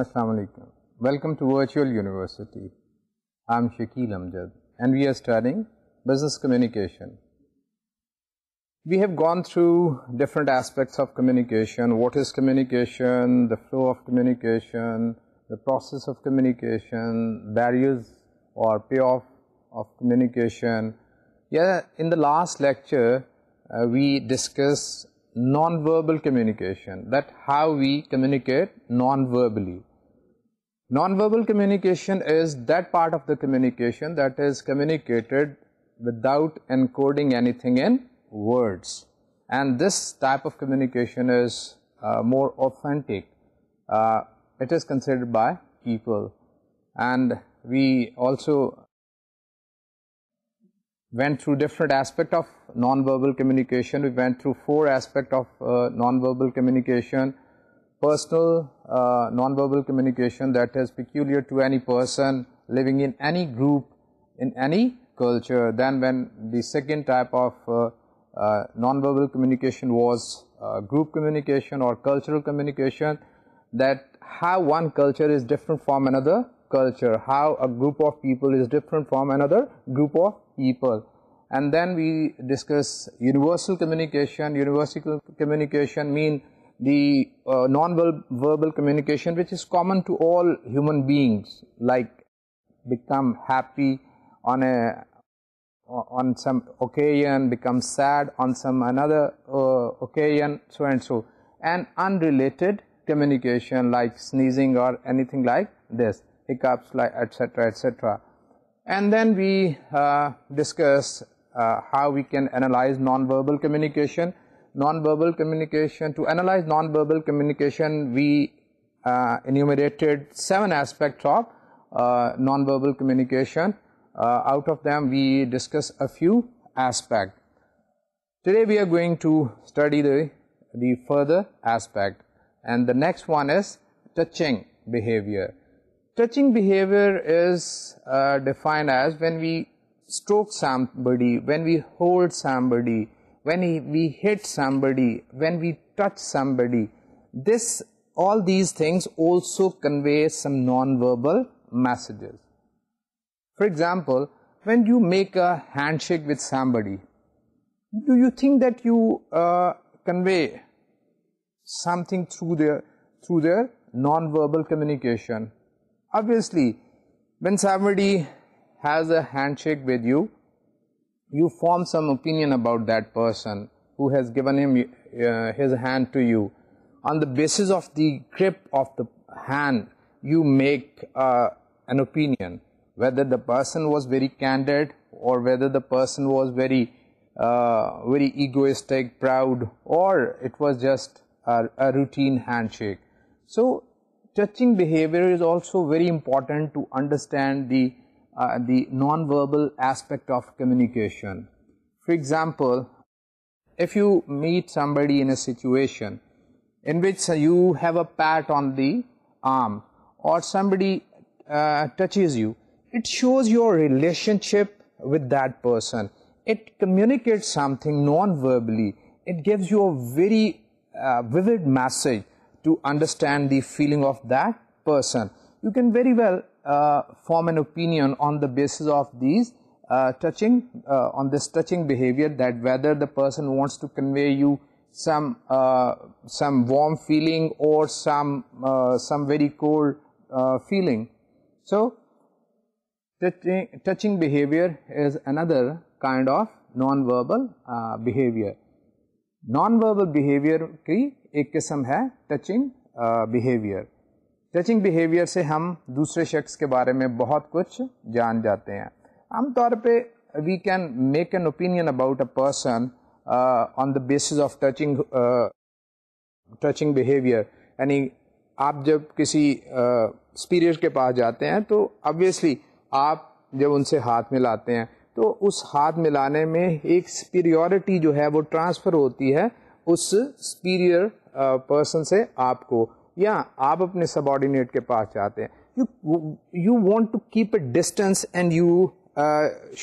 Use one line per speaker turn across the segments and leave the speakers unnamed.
Assalamu alaikum. Welcome to Virtual University. I am Shakil Amjad and we are studying Business Communication. We have gone through different aspects of communication. What is communication, the flow of communication, the process of communication, barriers or payoff of communication. In the last lecture uh, we discussed non-verbal communication, that how we communicate non-verbally. Non-verbal communication is that part of the communication that is communicated without encoding anything in words. And this type of communication is uh, more authentic. Uh, it is considered by people. And we also went through different aspects of non-verbal communication. We went through 4 aspects of uh, non-verbal communication personal uh, non-verbal communication that is peculiar to any person living in any group, in any culture. Then when the second type of uh, uh, non-verbal communication was group communication or cultural communication, that how one culture is different from another culture, how a group of people is different from another group of people. And then we discuss universal communication. Universal communication means the uh, non-verbal communication, which is common to all human beings, like become happy on some occasion, become sad on some another uh, occasion, so and so, and unrelated communication like sneezing or anything like this, hiccups, like etc., etc. And then we uh, discuss how we can analyze non-verbal communication non-verbal communication. To analyze non-verbal communication, we uh, enumerated 7 aspects of uh, non-verbal communication. Uh, out of them, we discuss a few aspects. Today, we are going to study the further aspect, and the next one is touching behavior. Touching behavior is defined as when we stroke somebody, when we hold somebody, when we hit somebody, when we touch somebody, this, all these things also convey some non-verbal messages. For example, when you make a handshake with somebody, do you think that you uh, convey something through their non-verbal communication? Obviously, when somebody has a handshake with you, you form some opinion about that person who has given him uh, his hand to you. On the basis of the grip of the hand, you make uh, an opinion, whether the person was very candid or whether the person was very uh, egoistic, proud, or it was just a routine handshake. So touching behavior is also very important to understand the uh, the non-verbal aspect of communication. For example, if you meet somebody in a situation in which uh, you have a pat on the arm or somebody uh, touches you, it shows your relationship with that person. It communicates something non-verbally. It gives you a very vivid message to understand the feeling of that person. You can very well form an opinion on the basis of these touching on this touching behaviour whether the person wants to convey feeling اور some some very cold feeling so touching behaviour is another kind of non verbal behaviour non verbal behaviour کی ایک قسم ہے touching behaviour touching behaviour سے ہم دوسرے شخص کے بارے میں بہت کچھ جان جاتے ہیں عام طور پہ we can make an opinion about a person on the basis of touching touching behaviour یعنی آپ جب کسی اسپیریئر uh, کے پاس جاتے ہیں تو آبویسلی آپ جب ان سے ہاتھ ملاتے ہیں تو اس ہاتھ ملانے میں ایک سپیریورٹی جو ہے وہ ٹرانسفر ہوتی ہے اس سپیریئر پرسن uh, سے آپ کو یا آپ اپنے سب آرڈینیٹ کے پاس جاتے ہیں you you want to keep a distance and you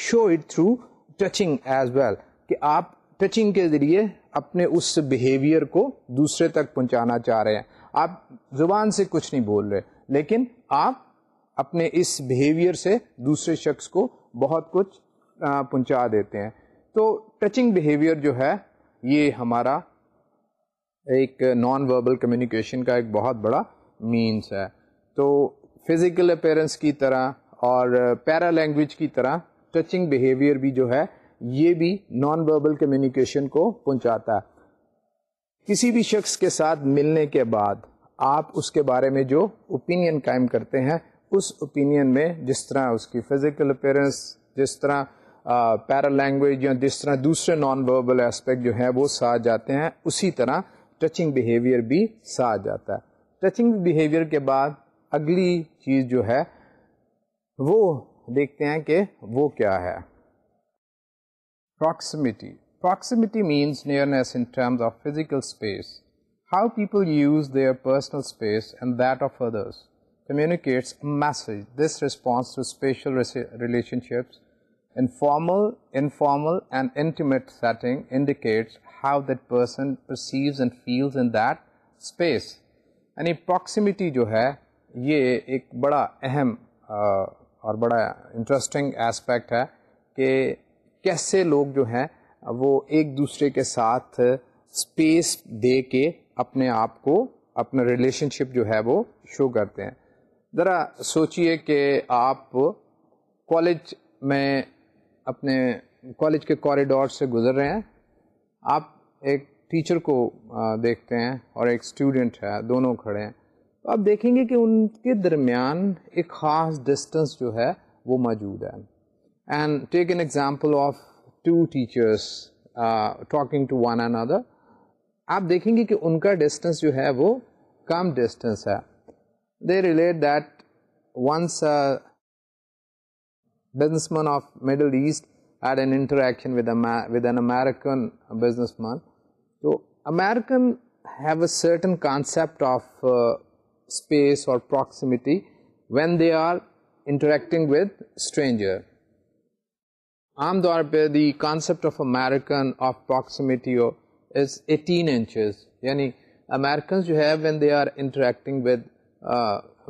show it through touching as well کہ آپ ٹچنگ کے ذریعے اپنے اس بہیویئر کو دوسرے تک پہنچانا چاہ رہے ہیں آپ زبان سے کچھ نہیں بول رہے لیکن آپ اپنے اس بہیویئر سے دوسرے شخص کو بہت کچھ پہنچا دیتے ہیں تو ٹچنگ بہیویئر جو ہے یہ ہمارا ایک نان وربل کمیونیکیشن کا ایک بہت بڑا مینس ہے تو فزیکل اپیرنس کی طرح اور پیرا لینگویج کی طرح ٹچنگ بیہیویئر بھی جو ہے یہ بھی نان وربل کمیونیکیشن کو پہنچاتا ہے کسی بھی شخص کے ساتھ ملنے کے بعد آپ اس کے بارے میں جو اوپینین قائم کرتے ہیں اس اوپینین میں جس طرح اس کی فزیکل اپیرنس جس طرح پیرا لینگویج یا جس طرح دوسرے نان وربل اسپیکٹ جو ہیں وہ ساتھ جاتے ہیں اسی طرح ٹچنگ بہیویئر بھی ساتھ جاتا ہے ٹچنگ بہیویئر کے بعد اگلی چیز جو ہے وہ دیکھتے ہیں کہ وہ کیا ہے proximity proximity means nearness in terms of physical space how people use their personal space and that of others communicates message this response to spatial relationships informal informal and intimate setting indicates how that person perceives and feels in that space یعنی proximity جو ہے یہ ایک بڑا اہم اور بڑا interesting aspect ہے کہ کیسے لوگ جو ہیں وہ ایک دوسرے کے ساتھ اسپیس دے کے اپنے آپ کو اپنا ریلیشن شپ جو ہے وہ شو کرتے ہیں ذرا سوچئے کہ آپ کالج میں اپنے کالج کے کوریڈور سے گزر رہے ہیں آپ ایک ٹیچر کو دیکھتے ہیں اور ایک اسٹوڈینٹ ہے دونوں کھڑے ہیں تو آپ دیکھیں گے کہ ان کے درمیان ایک خاص ڈسٹینس جو ہے وہ موجود ہے and take an example of two teachers talking to one and other آپ دیکھیں گے کہ ان کا ڈسٹینس جو ہے وہ کم ڈسٹینس ہے they relate that once business man of Middle East had an interaction American business man تو American have a certain concept of space اور proximity when they are interacting with stranger عام طور پہ the concept of American of proximity is eighteen inches یعنی American when they are interacting with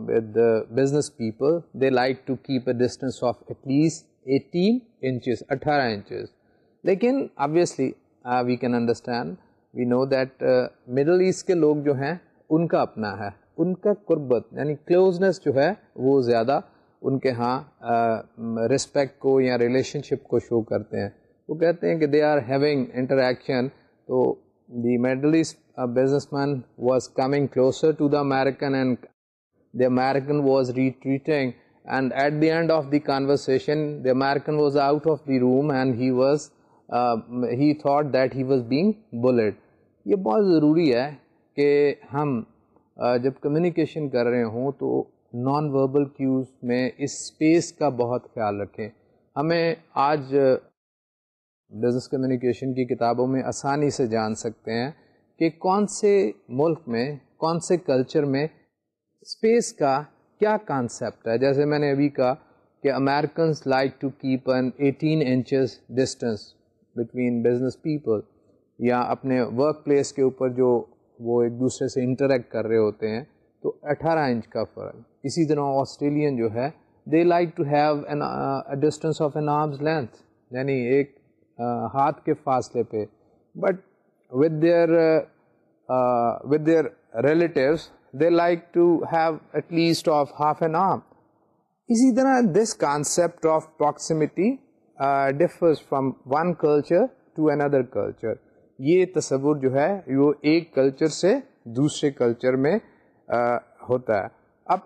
with business people they like to keep a distance of at least eighteen inches اٹھارہ inches لیکن obviously we can understand we know that Middle East کے لوگ جو ہیں ان کا اپنا ہے ان کا قربت یعنی کلوزنس جو ہے وہ زیادہ ان کے یہاں رسپیکٹ کو یا ریلیشن شپ کو شو کرتے ہیں وہ کہتے ہیں کہ دے آر ہیونگ انٹریکشن تو the Middle East business man was coming closer to the American and the American was retreating and and at the end of the conversation the American was out of the room and he was he thought that he was being bullied یہ بہت ضروری ہے کہ ہم جب communication کر رہے ہوں تو نان وربل کیوز میں اس اسپیس کا بہت خیال رکھیں ہمیں آج بزنس کمیونیکیشن کی کتابوں میں آسانی سے جان سکتے ہیں کہ کون سے ملک میں کون سے کلچر میں اسپیس کا کیا کانسیپٹ ہے جیسے میں نے ابھی کہا کہ Americans like to keep an eighteen inches distance between business people یا اپنے ورک پلیس کے اوپر جو وہ ایک دوسرے سے انٹریکٹ کر رہے ہوتے ہیں تو اٹھارہ انچ کا فرق اسی طرح آسٹریلین جو ہے they like to have distance of an arm's length یعنی ایک ہاتھ کے فاصلے پہ but with their with their relatives they like to have at least of half an arm اسی طرح this concept of proximity differs from one culture to another culture یہ تصور جو ہے وہ ایک کلچر سے دوسرے کلچر میں uh, ہوتا ہے اب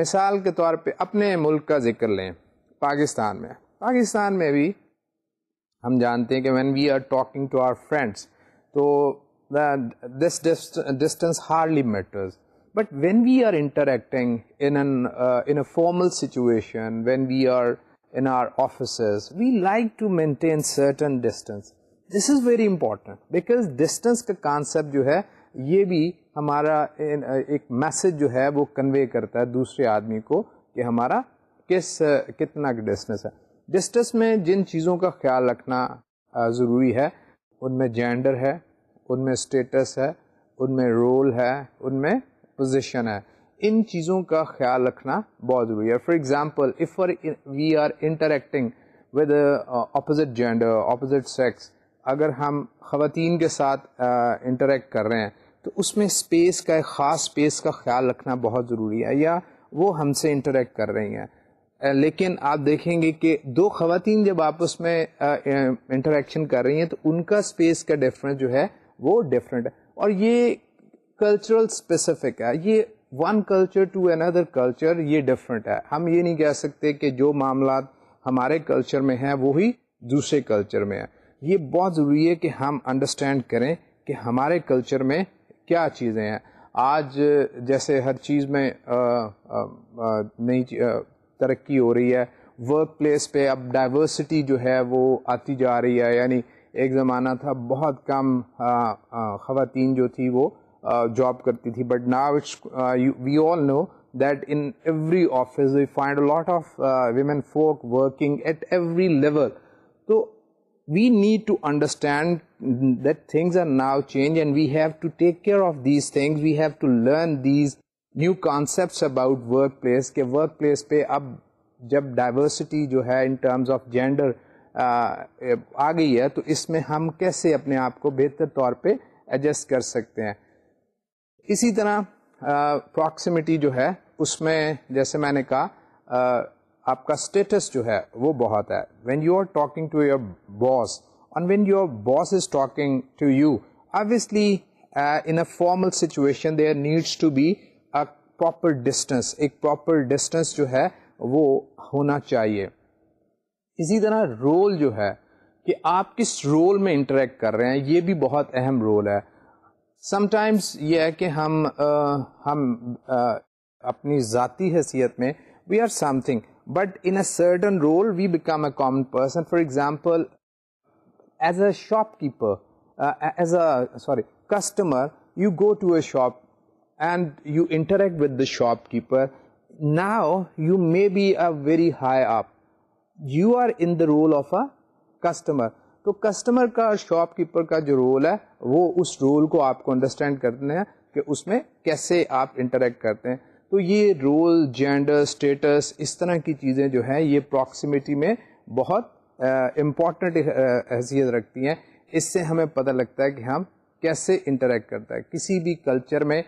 مثال کے طور پہ اپنے ملک کا ذکر لیں پاکستان میں پاکستان میں بھی ہم جانتے ہیں کہ when we are talking to our friends تو this distance hardly matters but when we are interacting in formal situation when we are in our office we like to maintain certain distance this is very important because distance کا concept جو ہے یہ بھی ہمارا ایک message جو ہے وہ کنوے کرتا ہے دوسرے آدمی کو کہ ہمارا کس کتنا کا ڈسٹینس ہے ڈسٹینس میں جن چیزوں کا خیال رکھنا ضروری ہے ان میں جینڈر ہے ان میں اسٹیٹس ہے ان میں رول ہے ان میں پوزیشن ہے ان چیزوں کا خیال رکھنا بہت ضروری ہے for example if we are interacting with opposite gender opposite sex اگر ہم خواتین کے ساتھ انٹریکٹ uh, کر رہے ہیں تو اس میں اسپیس کا ایک خاص اسپیس کا خیال رکھنا بہت ضروری ہے یا وہ ہم سے انٹریکٹ کر رہی ہیں لیکن آپ دیکھیں گے کہ دو خواتین جب آپس میں انٹریکشن کر رہی ہیں تو ان کا اسپیس کا ڈفرینس جو ہے وہ ڈفرینٹ ہے اور یہ کلچرل اسپیسیفک ہے یہ one culture to another culture یہ ڈفرینٹ ہے ہم یہ نہیں کہہ سکتے کہ جو معاملات ہمارے کلچر میں ہیں وہی دوسرے کلچر میں ہیں یہ بہت ضروری ہے کہ ہم انڈرسٹینڈ کریں کہ ہمارے کلچر میں کیا چیزیں ہیں آج جیسے ہر چیز میں نئی ترقی ہو رہی ہے ورک پلیس پہ اب ڈائیورسٹی جو ہے وہ آتی جا رہی ہے یعنی ایک زمانہ تھا بہت کم خواتین جو تھی وہ جاب کرتی تھی but now we all know that in every office we find lot of women folk working at every level تو we need to understand that things are now change and we have to take care of these things we have to learn these new concepts about work place کہ work place پہ اب جب diversity جو ہے in terms of gender آ گئی ہے تو اس میں ہم کیسے اپنے آپ کو بہتر طور پہ ایڈجسٹ کر سکتے ہیں اسی طرح پراکسیمیٹی جو ہے اس میں جیسے میں نے کہا آپ کا اسٹیٹس جو ہے وہ بہت ہے when you are talking to your boss and when you boss is talking to you obviously in a formal situation they needs to be a proper distance ایک پراپر ڈسٹینس جو ہے وہ ہونا چاہیے اسی طرح رول جو ہے کہ آپ کس رول میں انٹریکٹ کر رہے ہیں یہ بھی بہت اہم رول ہے سم ٹائمس یہ ہے کہ ہم ہم اپنی ذاتی حیثیت میں we are something but in a certain role we become a common person for example as a shopkeeper as a sorry customer you go to a shop and you interact with the shopkeeper now you may be a very high آپ you are in the role of a customer تو customer کا shopkeeper کا جو role ہے وہ اس role کو آپ کو انڈرسٹینڈ کرتے ہیں کہ اس میں کیسے آپ انٹریکٹ کرتے ہیں تو یہ رول جینڈر اسٹیٹس اس طرح کی چیزیں جو ہیں یہ پراکسیمیٹی میں بہت امپورٹنٹ حیثیت رکھتی ہیں اس سے ہمیں پتہ لگتا ہے کہ ہم کیسے انٹریکٹ کرتا ہے کسی بھی کلچر میں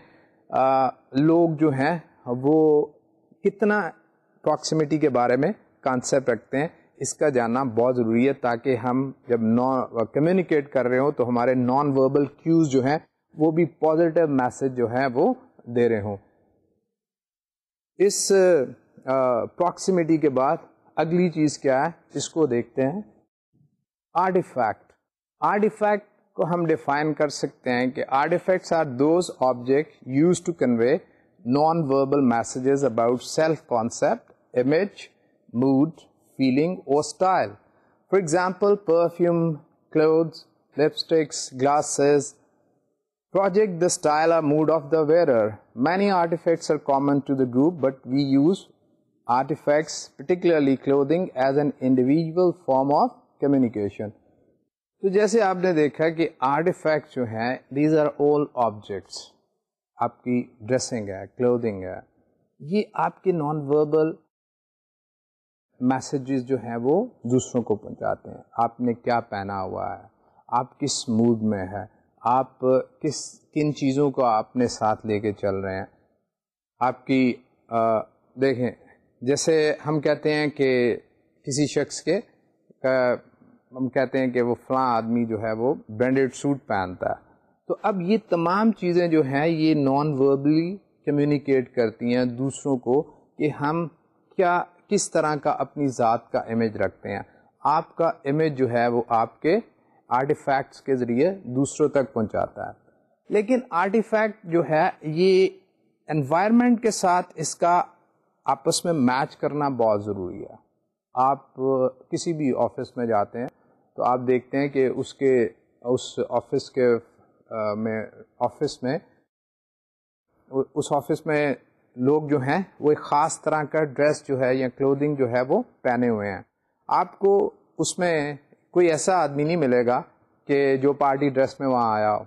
آ, لوگ جو ہیں وہ کتنا پراکسیمیٹی کے بارے میں کانسیپٹ رکھتے ہیں اس کا جاننا بہت ضروری ہے تاکہ ہم جب کمیونیکیٹ کر رہے ہوں تو ہمارے نان وربل کیوز جو ہیں وہ بھی پازیٹیو میسج جو ہیں وہ دے رہے ہوں اس پراکسیمیٹی کے بعد اگلی چیز کیا ہے اس کو دیکھتے ہیں آرٹ افیکٹ آرٹ افیکٹ کو ہم ڈیفائن کر سکتے ہیں کہ artifacts are those object use to convey non verbal messages about self concept image mood feeling اور style for example perfume cloth lipsticks glasses project the style mood of the wear many artifacts are common to داپ but we use artifacts particularly clothing as an individual form of communication تو جیسے آپ نے دیکھا کہ artefacts جو ہیں these are all objects آپ کی ڈریسنگ ہے کلوتھنگ ہے یہ آپ کے نان وربل میسیجز جو ہیں وہ دوسروں کو پہنچاتے ہیں آپ نے کیا پہنا ہوا ہے آپ کس موڈ میں ہے آپ کس کن چیزوں کو آپ نے ساتھ لے کے چل رہے ہیں آپ کی دیکھیں جیسے ہم کہتے ہیں کہ کسی شخص کے ہم کہتے ہیں کہ وہ فلاں آدمی جو ہے وہ برینڈیڈ سوٹ پہنتا ہے تو اب یہ تمام چیزیں جو ہیں یہ نان وربلی کمیونیکیٹ کرتی ہیں دوسروں کو کہ ہم کیا کس طرح کا اپنی ذات کا امیج رکھتے ہیں آپ کا امیج جو ہے وہ آپ کے آرٹیفیکٹس کے ذریعے دوسروں تک پہنچاتا ہے لیکن آرٹیفیکٹ جو ہے یہ انوائرمنٹ کے ساتھ اس کا آپس میں میچ کرنا بہت ضروری ہے آپ کسی بھی آفس میں جاتے ہیں تو آپ دیکھتے ہیں کہ اس کے اس آفس کے میں آفس میں اس آفس میں لوگ جو ہیں وہ ایک خاص طرح کا ڈریس جو ہے یا کلودنگ جو ہے وہ پہنے ہوئے ہیں آپ کو اس میں کوئی ایسا آدمی نہیں ملے گا کہ جو پارٹی ڈریس میں وہاں آیا ہو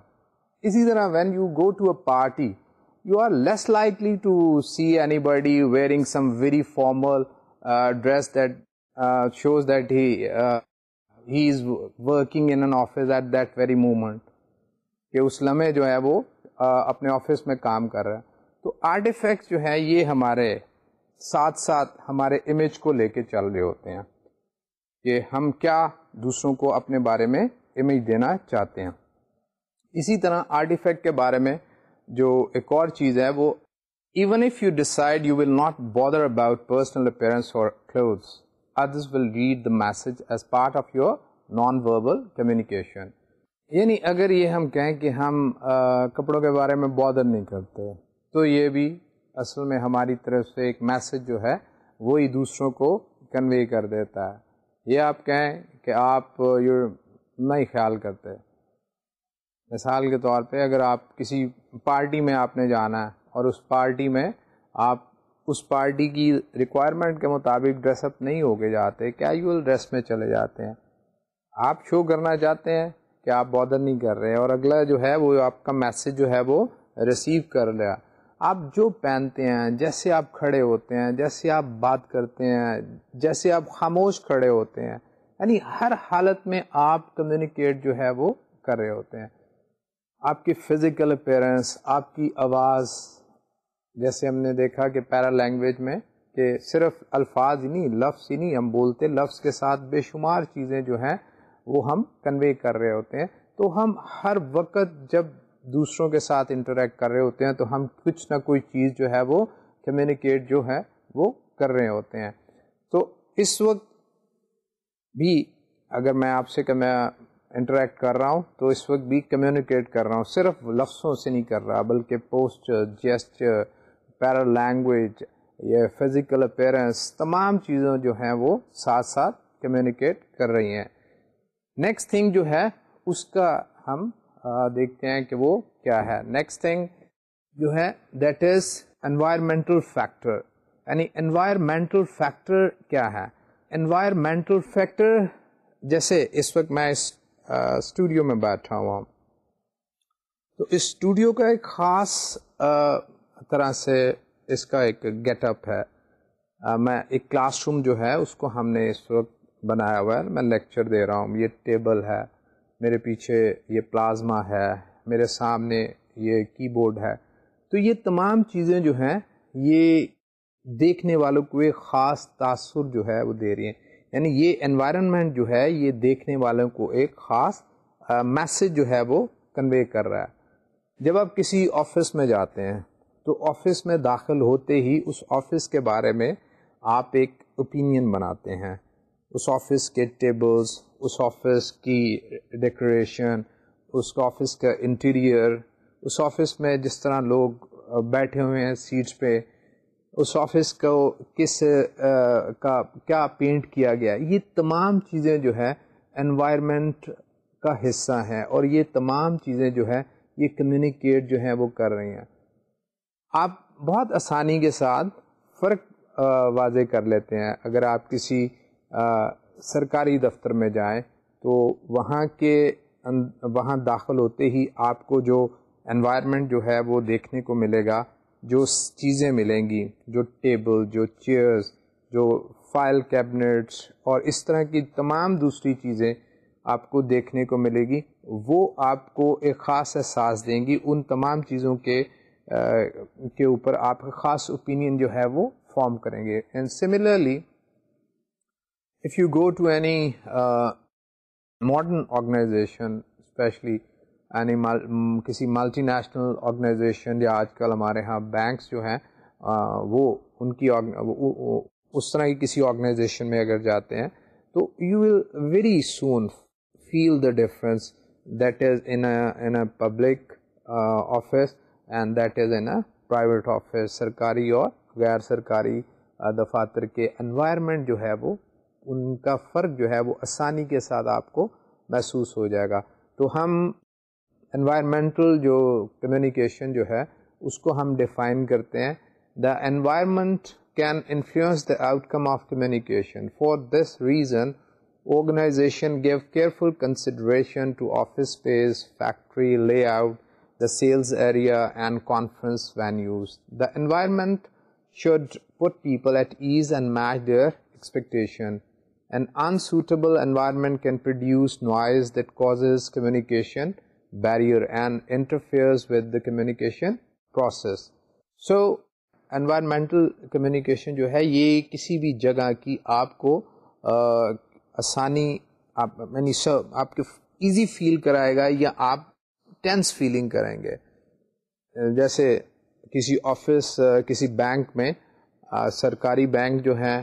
اسی طرح when you go to a party you are less likely to see anybody wearing some very formal dress that shows that he is working in office at that very moment کہ اس لمحے جو ہے وہ uh, اپنے office میں کام کر رہا ہے تو آرٹ افیکٹ جو ہیں یہ ہمارے ساتھ ساتھ ہمارے امیج کو لے کے چل رہے ہوتے ہیں کہ ہم کیا دوسروں کو اپنے بارے میں امیج دینا چاہتے ہیں اسی طرح آرٹ افیکٹ کے بارے میں جو ایک اور چیز ہے وہ even if you decide you will not bother about personal appearance اور clothes others will read the message as part of your non verbal communication یعنی اگر یہ ہم کہیں کہ ہم کپڑوں کے بارے میں بادر نہیں کرتے تو یہ بھی اصل میں ہماری طرف سے ایک میسج جو ہے وہی دوسروں کو کنوے کر دیتا ہے یہ آپ کہیں کہ آپ یہ نہیں خیال کرتے مثال کے طور پہ اگر آپ کسی پارٹی میں آپ نے جانا ہے اور اس پارٹی میں آپ اس پارٹی کی ریکوائرمنٹ کے مطابق ڈریس اپ نہیں ہو کے جاتے کیجول ڈریس میں چلے جاتے ہیں آپ شو کرنا چاہتے ہیں کہ آپ بادر نہیں کر رہے اور اگلا جو ہے وہ آپ کا میسج جو ہے وہ ریسیو کر لیا آپ جو پہنتے ہیں جیسے آپ کھڑے ہوتے ہیں جیسے آپ بات کرتے ہیں جیسے آپ خاموش کھڑے ہوتے ہیں یعنی ہر حالت میں آپ کمیونیکیٹ جو ہے وہ کر رہے ہوتے ہیں آپ کی فزیکل اپیرنس آپ کی آواز جیسے ہم نے دیکھا کہ پیرا لینگویج میں کہ صرف الفاظ ہی نہیں لفظ ہی نہیں ہم بولتے لفظ کے ساتھ بے شمار چیزیں جو ہیں وہ ہم کنوے کر رہے ہوتے ہیں تو ہم ہر وقت جب دوسروں کے ساتھ انٹریکٹ کر رہے ہوتے ہیں تو ہم کچھ نہ کوئی چیز جو ہے وہ کمیونیکیٹ جو ہے وہ کر رہے ہوتے ہیں تو اس وقت بھی اگر میں آپ سے کہ میں انٹریکٹ کر رہا ہوں تو اس وقت بھی کمیونیکیٹ کر رہا ہوں صرف لفظوں سے نہیں کر رہا بلکہ پوسچر جیسچر پیرا لینگویج یا فزیکل اپیرنس تمام چیزوں جو ہیں وہ ساتھ ساتھ کمیونیکیٹ کر رہی ہیں نیکسٹ تھنگ جو ہے اس کا ہم دیکھتے ہیں کہ وہ کیا ہے نیکسٹ تھنگ جو ہے دیٹ از انوائرمنٹل فیکٹر یعنی انوائرمنٹل فیکٹر کیا ہے انوائرمنٹل فیکٹر جیسے اس وقت میں اس اسٹوڈیو میں بیٹھا ہوا ہوں تو اس اسٹوڈیو کا ایک خاص طرح سے اس کا ایک گیٹ اپ ہے میں ایک کلاس روم جو ہے اس کو ہم نے اس وقت بنایا ہوا ہے میں لیکچر دے رہا ہوں یہ ٹیبل ہے میرے پیچھے یہ پلازما ہے میرے سامنے یہ کی بورڈ ہے تو یہ تمام چیزیں جو ہیں یہ دیکھنے والوں کو ایک خاص تاثر جو ہے وہ دے رہی ہیں یعنی یہ انوائرمنٹ جو ہے یہ دیکھنے والوں کو ایک خاص میسج جو ہے وہ کنوے کر رہا ہے جب آپ کسی آفس میں جاتے ہیں تو آفس میں داخل ہوتے ہی اس آفس کے بارے میں آپ ایک اوپینین بناتے ہیں اس آفس کے ٹیبلس اس آفس کی ڈیکوریشن اس آفس کا انٹیریئر اس آفس میں جس طرح لوگ بیٹھے ہوئے ہیں سیٹس پہ اس آفس کو کس کا کیا پینٹ کیا گیا یہ تمام چیزیں جو ہے انوائرمنٹ کا حصہ ہیں اور یہ تمام چیزیں جو ہے یہ کمیونیکیٹ جو ہیں وہ کر رہی ہیں آپ بہت آسانی کے ساتھ فرق واضح کر لیتے ہیں اگر آپ کسی سرکاری دفتر میں جائیں تو وہاں کے وہاں داخل ہوتے ہی آپ کو جو انوائرمنٹ جو ہے وہ دیکھنے کو ملے گا جو چیزیں ملیں گی جو ٹیبل جو چیئرز جو فائل کیبنٹس اور اس طرح کی تمام دوسری چیزیں آپ کو دیکھنے کو ملے گی وہ آپ کو ایک خاص احساس دیں گی ان تمام چیزوں کے کے اوپر آپ کا خاص اوپینین جو ہے وہ فارم کریں گے and similarly if you go to any modern organization specially any مل کسی ملٹی نیشنل آرگنائزیشن یا آج کل ہمارے یہاں بینکس جو ہیں وہ ان کی اس طرح ہی کسی آرگنائزیشن میں اگر جاتے ہیں تو you will very soon feel the difference that is in public office and that is in a private office سرکاری اور غیر سرکاری دفاتر کے انوائرمنٹ جو ہے وہ ان کا فرق جو ہے وہ آسانی کے ساتھ آپ کو محسوس ہو جائے گا تو ہم انوائرمنٹل جو کمیونیکیشن جو ہے اس کو ہم ڈیفائن کرتے ہیں the environment can influence the outcome of communication for this reason organization give careful consideration to office space factory layout the sales area and conference venues the environment should put people at ease and match their expectation an unsuitable environment can produce noise that causes communication barrier and interferes with the communication process. So, environmental communication جو ہے یہ کسی بھی جگہ کی آپ کو آسانی یعنی آپ کے ایزی فیل کرائے گا یا آپ ٹینس فیلنگ کریں گے جیسے کسی آفس کسی بینک میں سرکاری بینک جو ہیں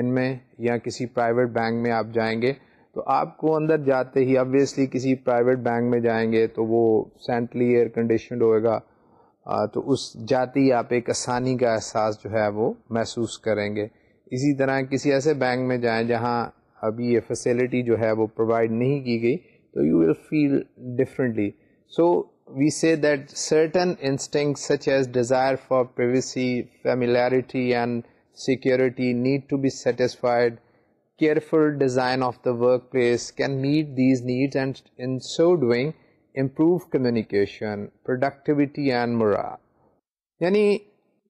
ان میں یا کسی پرائیویٹ بینک میں آپ جائیں گے تو آپ کو اندر جاتے ہی آبویسلی کسی پرائیویٹ بینک میں جائیں گے تو وہ سینٹلی ایئر کنڈیشنڈ ہوئے گا تو اس جاتے ہی آپ ایک آسانی کا احساس جو ہے وہ محسوس کریں گے اسی طرح کسی ایسے بینک میں جائیں جہاں ابھی یہ فیسلٹی جو ہے وہ پرووائڈ نہیں کی گئی تو you will feel differently so we see that certain instinct such as desire for privacy familiarity and security need to be satisfied, careful design of the workplace can meet these needs and in so doing improve communication, productivity and morale. یعنی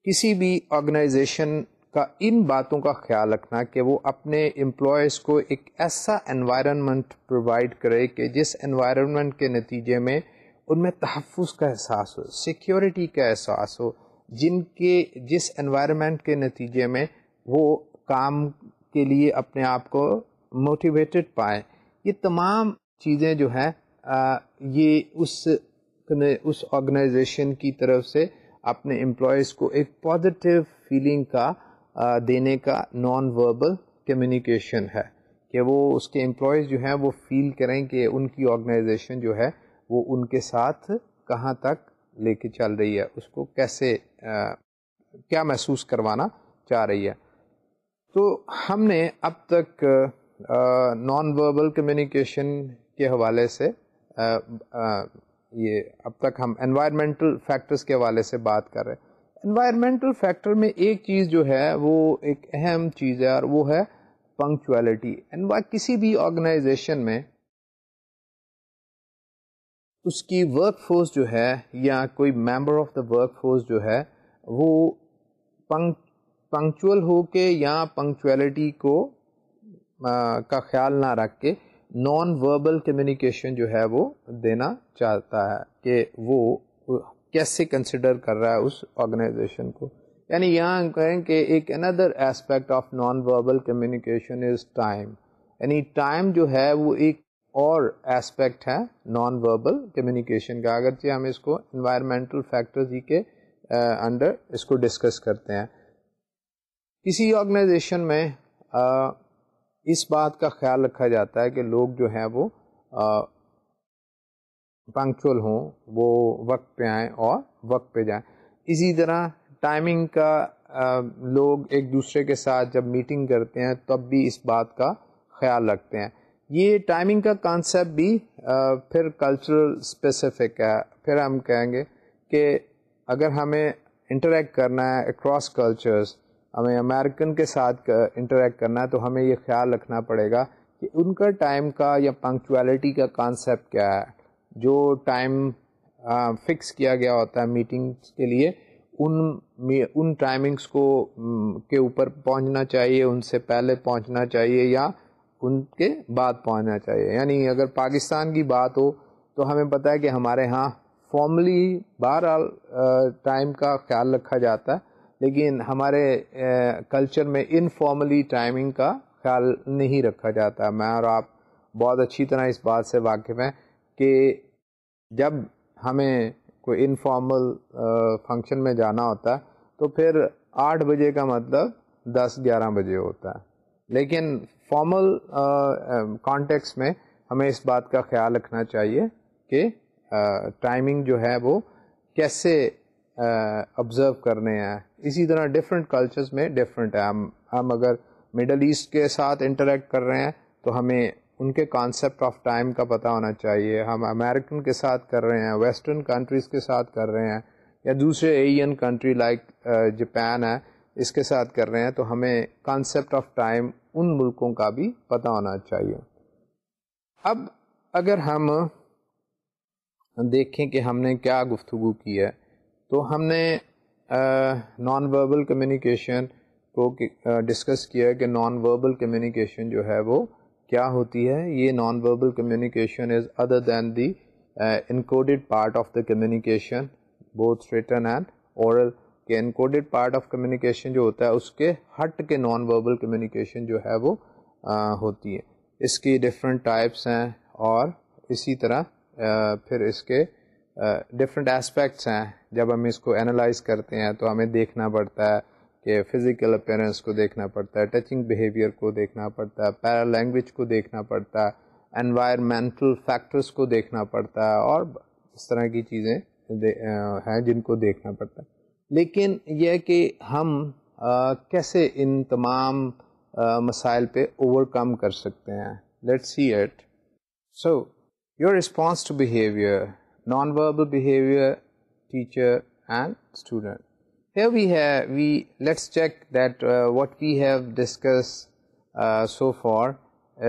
کسی بھی organization کا ان باتوں کا خیال رکھنا کہ وہ اپنے امپلائیز کو ایک ایسا انوائرمنٹ پرووائڈ کرے کہ جس انوائرمنٹ کے نتیجے میں ان میں تحفظ کا احساس ہو سیکیورٹی کا احساس ہو جن کے جس انوائرمنٹ کے نتیجے میں وہ کام کے لیے اپنے آپ کو موٹیویٹیڈ پائیں یہ تمام چیزیں جو ہیں یہ اس اس آرگنائزیشن کی طرف سے اپنے امپلائیز کو ایک پازیٹیو فیلنگ کا دینے کا نان وربل کمیونیکیشن ہے کہ وہ اس کے امپلائیز جو ہیں وہ فیل کریں کہ ان کی آرگنائزیشن جو ہے وہ ان کے ساتھ کہاں تک لے کے چل رہی ہے اس کو کیسے کیا محسوس کروانا چاہ رہی ہے تو ہم نے اب تک نان وربل کمیونیکیشن کے حوالے سے یہ اب تک ہم انوائرمنٹل فیکٹرز کے حوالے سے بات کر رہے ہیں انوائرمنٹل فیکٹر میں ایک چیز جو ہے وہ ایک اہم چیز ہے اور وہ ہے پنکچویلٹی کسی بھی آرگنائزیشن میں اس کی ورک فورس جو ہے یا کوئی member of the work force جو ہے وہ پنکچول ہو کے یا پنکچویلٹی کو کا خیال نہ رکھ کے نان وربل کمیونیکیشن جو ہے وہ دینا چاہتا ہے کہ وہ کیسے کنسیڈر کر رہا ہے اس آرگنائزیشن کو یعنی یہاں کہیں کہ ایک another aspect of non verbal communication is time یعنی ٹائم جو ہے وہ ایک اور اسپیکٹ ہے نان وربل کمیونیکیشن کا اگرچہ ہم اس کو انوائرمنٹل فیکٹرز ہی کے انڈر اس کو ڈسکس کرتے ہیں کسی آرگنائزیشن میں اس بات کا خیال رکھا جاتا ہے کہ لوگ جو ہیں وہ پنکچوئل ہوں وہ وقت پہ آئیں اور وقت پہ جائیں اسی طرح ٹائمنگ کا لوگ ایک دوسرے کے ساتھ جب میٹنگ کرتے ہیں تب بھی اس بات کا خیال رکھتے ہیں یہ ٹائمنگ کا کانسیپٹ بھی پھر کلچرل اسپیسیفک ہے پھر ہم کہیں گے کہ اگر ہمیں انٹریکٹ کرنا ہے اکراس کلچرز ہمیں امیرکن کے ساتھ انٹریکٹ کرنا ہے تو ہمیں یہ خیال رکھنا پڑے گا کہ ان کا ٹائم کا یا پنکچویلٹی کا کانسیپٹ کیا ہے جو ٹائم فکس کیا گیا ہوتا ہے میٹنگس کے لیے ان ان ٹائمنگس کو کے اوپر پہنچنا چاہیے ان سے پہلے پہنچنا چاہیے یا ان کے بعد پہنچنا چاہیے یعنی اگر پاکستان کی بات ہو تو ہمیں پتہ ہے کہ ہمارے ہاں فارملی بہرحال ٹائم کا خیال رکھا جاتا ہے لیکن ہمارے کلچر میں انفارملی ٹائمنگ کا خیال نہیں رکھا جاتا میں اور آپ بہت اچھی طرح اس بات سے واقف ہیں کہ جب ہمیں کوئی انفارمل فنکشن میں جانا ہوتا ہے تو پھر آٹھ بجے کا مطلب دس گیارہ بجے ہوتا ہے لیکن فارمل کانٹیکس uh, um, میں ہمیں اس بات کا خیال رکھنا چاہیے کہ ٹائمنگ uh, جو ہے وہ کیسے آبزرو uh, کرنے ہیں اسی طرح ڈفرینٹ کلچرس میں ڈفرینٹ ہے ہم ہم اگر مڈل ایسٹ کے ساتھ انٹریکٹ کر رہے ہیں تو ہمیں ان کے کانسیپٹ آف ٹائم کا پتہ ہونا چاہیے ہم امیرکن کے ساتھ کر رہے ہیں ویسٹرن کنٹریز کے ساتھ کر رہے ہیں یا دوسرے ایئن کنٹری لائک جاپان ہے اس کے ساتھ کر رہے ہیں تو ہمیں کانسیپٹ آف ٹائم ان ملکوں کا بھی پتہ ہونا چاہیے اب اگر ہم دیکھیں کہ ہم نے کیا گفتگو کی ہے تو ہم نے نان وربل کمیونیکیشن کو ڈسکس کیا کہ نان وربل کمیونیکیشن جو ہے وہ کیا ہوتی ہے یہ non verbal communication is other than the encoded part of the communication written and oral کہ انکوڈیڈ پارٹ آف کمیونیکیشن جو ہوتا ہے اس کے ہٹ کے نان وربل کمیونیکیشن جو ہے وہ ہوتی ہے اس کی ڈفرینٹ ٹائپس ہیں اور اسی طرح پھر اس کے ڈفرینٹ اسپیکٹس ہیں جب ہم اس کو انالائز کرتے ہیں تو ہمیں دیکھنا پڑتا ہے کہ فزیکل اپیرنس کو دیکھنا پڑتا ہے ٹچنگ بیہیویئر کو دیکھنا پڑتا ہے پیرا لینگویج کو دیکھنا پڑتا ہے انوائرمنٹل فیکٹرس کو دیکھنا پڑتا ہے اور اس طرح کی چیزیں ہیں جن کو دیکھنا پڑتا ہے لیکن یہ کہ ہم کیسے ان تمام مسائل پہ اوور کم کر سکتے ہیں let see at so your response to behaviour non verbal behaviour teacher and student have have we let's check that what we have discuss so far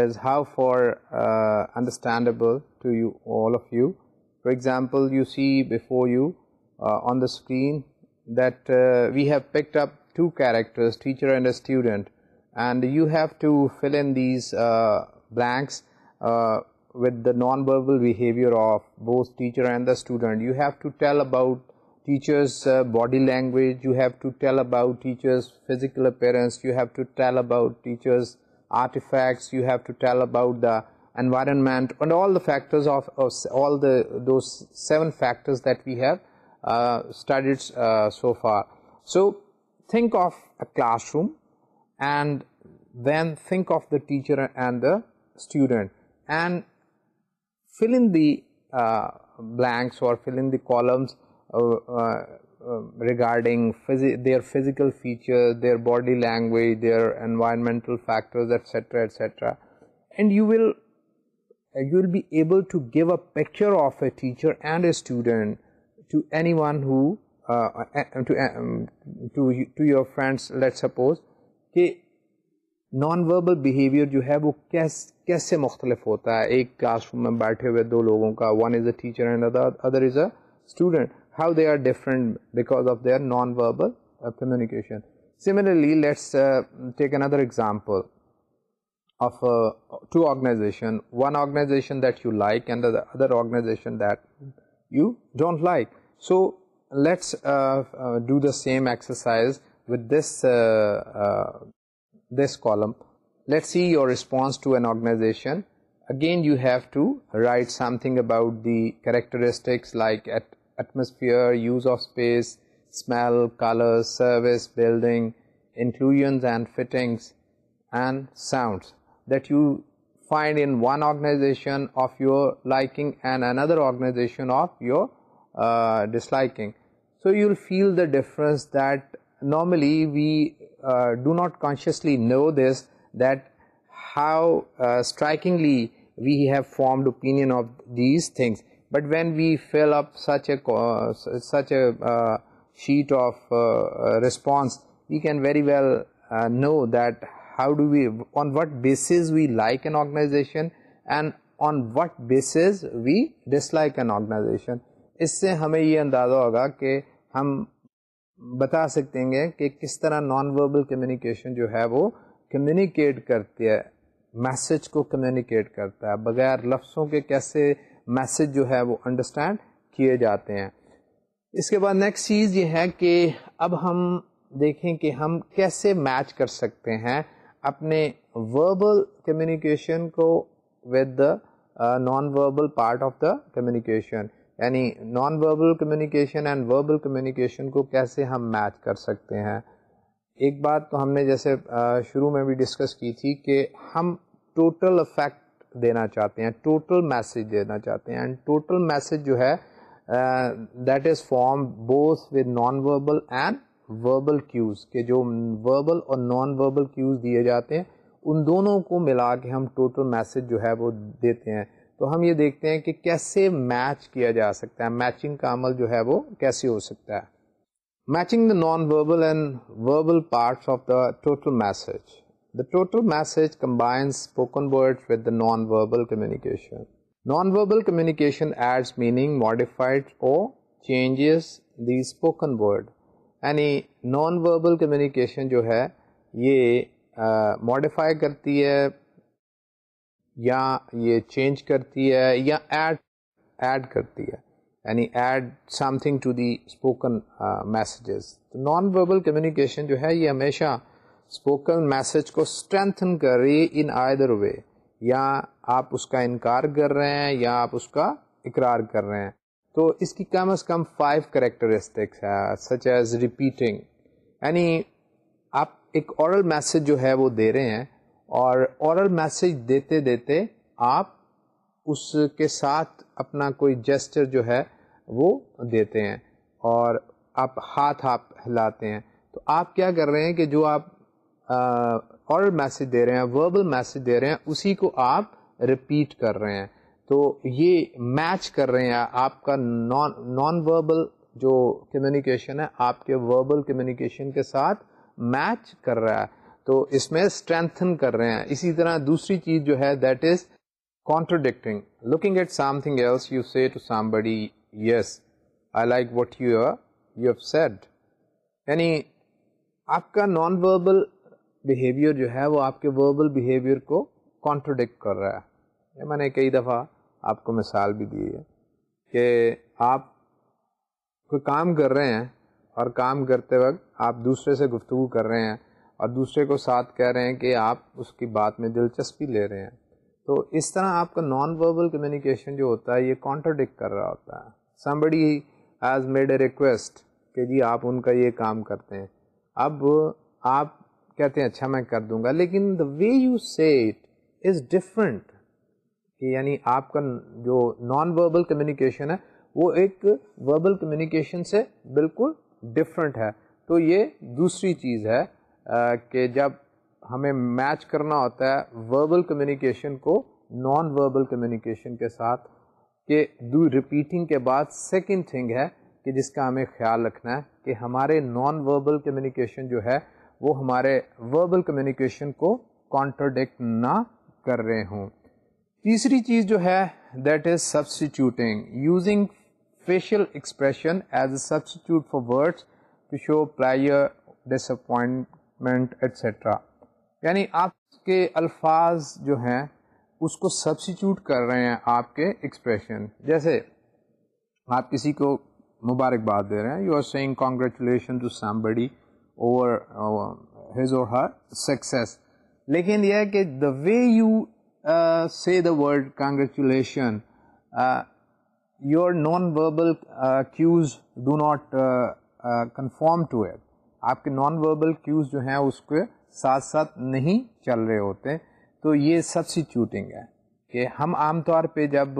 is how far understandable to you all of you for example you see before you on the screen that uh, we have picked up two characters, teacher and a student, and you have to fill in these uh, blanks uh, with the non-verbal behavior of both teacher and the student. You have to tell about teacher's body language, you have to tell about teacher's physical appearance, you have to tell about teacher's artifacts, you have to tell about the environment and all the factors of all those 7 factors that we have studied uh, so far. So think of a classroom and then think of the teacher and the student and fill in the uh, blanks or fill in the columns uh, um, regarding their physical features, their body language, their environmental factors, etc., etc. And you will be able to give a picture of a teacher and a student to anyone your friends let suppose کہ non verbal behaviour جو ہے وہ کیسے مختلف ہوتا ہے ایک class room میں بیٹھے ہوئے دو لوگوں کا one is a teacher and other is a student how they are different because of their non verbal communication similarly let's take another example of two organization one organization that you like and other organization that you don't like So let's uh, uh, do the same exercise with this uh, this column. Let's see your response to an organization. Again, you have to write something about the characteristics like atmosphere, use of space, smell, colors, service, building, inclusions and fittings, and sounds that you find in one organization of your liking and another organization of your disliking. So you will feel the difference that normally we uh, do not consciously know this, that how uh, strikingly we have formed opinion of these things. But when we fill up such a uh, sheet of response, we can very well know that how do we, on what basis we like an organization and on what basis we dislike an organization. اس سے ہمیں یہ اندازہ ہوگا کہ ہم بتا سکتے ہیں کہ کس طرح نان وربل کمیونیکیشن جو ہے وہ کمیونیکیٹ کرتی ہے میسج کو کمیونیکیٹ کرتا ہے بغیر لفظوں کے کیسے میسج جو ہے وہ انڈرسٹینڈ کیے جاتے ہیں اس کے بعد نیکسٹ چیز یہ ہے کہ اب ہم دیکھیں کہ ہم کیسے میچ کر سکتے ہیں اپنے وربل کمیونیکیشن کو with the non verbal part of the communication یعنی non verbal communication and verbal communication کو کیسے ہم میچ کر سکتے ہیں ایک بات تو ہم نے جیسے شروع میں بھی ڈسکس کی تھی کہ ہم ٹوٹل افیکٹ دینا چاہتے ہیں ٹوٹل میسج دینا چاہتے ہیں اینڈ ٹوٹل میسج جو ہے that is form both with non verbal and verbal cues کہ جو وربل اور نان وربل کیوز دیے جاتے ہیں ان دونوں کو ملا کے ہم ٹوٹل میسج جو ہے وہ دیتے ہیں تو ہم یہ دیکھتے ہیں کہ کیسے میچ کیا جا سکتا ہے میچنگ کا عمل جو ہے وہ کیسے ہو سکتا ہے matching the non verbal and verbal parts of the total message the total message combines spoken word with the non verbal communication non verbal communication adds meaning modified or changes the spoken word یعنی non verbal communication جو ہے یہ modify کرتی ہے یا یہ change کرتی ہے یا ایڈ ایڈ کرتی ہے یعنی add something to the spoken messages تو نان وربل کمیونیکیشن جو ہے یہ ہمیشہ اسپوکن میسیج کو اسٹرینتھن کر رہی ہے ان آئدر وے یا آپ اس کا انکار کر رہے ہیں یا آپ اس کا اقرار کر رہے ہیں تو اس کی کم از کم فائیو کریکٹرسٹکس ہے سچ ایز ریپیٹنگ یعنی آپ ایک اورل میسج جو ہے وہ دے رہے ہیں اور اورل میسج دیتے دیتے آپ اس کے ساتھ اپنا کوئی جسچر جو ہے وہ دیتے ہیں اور آپ ہاتھ آپ ہلاتے ہیں تو آپ کیا کر رہے ہیں کہ جو آپ اورل میسج دے رہے ہیں وربل میسج دے رہے ہیں اسی کو آپ ریپیٹ کر رہے ہیں تو یہ میچ کر رہے ہیں آپ کا نان نان وربل جو کمیونیکیشن ہے آپ کے وربل کمیونیکیشن کے ساتھ میچ کر رہا ہے تو اس میں اسٹرینتھن کر رہے ہیں اسی طرح دوسری چیز جو ہے that is contradicting looking at something else you see to somebody yes I like what you you have said یعنی آپ کا نان وربل بیہیویئر جو ہے وہ آپ کے وربل بیہیویئر کو کانٹروڈکٹ کر رہا ہے میں نے کئی دفعہ آپ کو مثال بھی دی ہے کہ آپ کوئی کام کر رہے ہیں اور کام کرتے وقت آپ دوسرے سے گفتگو کر رہے ہیں اور دوسرے کو ساتھ کہہ رہے ہیں کہ آپ اس کی بات میں دلچسپی لے رہے ہیں تو اس طرح آپ کا نان وربل کمیونیکیشن جو ہوتا ہے یہ کانٹرڈکٹ کر رہا ہوتا ہے somebody has made a request کہ جی آپ ان کا یہ کام کرتے ہیں اب آپ کہتے ہیں اچھا میں کر دوں گا لیکن the way you say it is different کہ یعنی آپ کا جو نان وربل کمیونیکیشن ہے وہ ایک وربل کمیونیکیشن سے بالکل ڈفرینٹ ہے تو یہ دوسری چیز ہے کہ جب ہمیں میچ کرنا ہوتا ہے وربل کمیونیکیشن کو نان وربل کمیونیکیشن کے ساتھ کہ دو رپیٹنگ کے بعد سیکنڈ تھنگ ہے کہ جس کا ہمیں خیال رکھنا ہے کہ ہمارے نان وربل کمیونیکیشن جو ہے وہ ہمارے وربل کمیونیکیشن کو کانٹرڈکٹ نہ کر رہے ہوں تیسری چیز جو ہے that is substituting using facial expression as a substitute for words to show pleasure disappointment etcetera یعنی آپ کے الفاظ جو ہیں اس کو سبسٹیوٹ کر رہے ہیں آپ کے ایکسپریشن جیسے آپ کسی کو مبارکباد دے رہے ہیں you are saying congratulation to buddy over اور ہر سکسیس لیکن یہ ہے کہ the way you see the world congratulation your non verbal cues do not conform to آپ کے نان وربل کیوز جو ہیں اس کے ساتھ ساتھ نہیں چل رہے ہوتے تو یہ سب چوٹنگ ہے کہ ہم عام طور پہ جب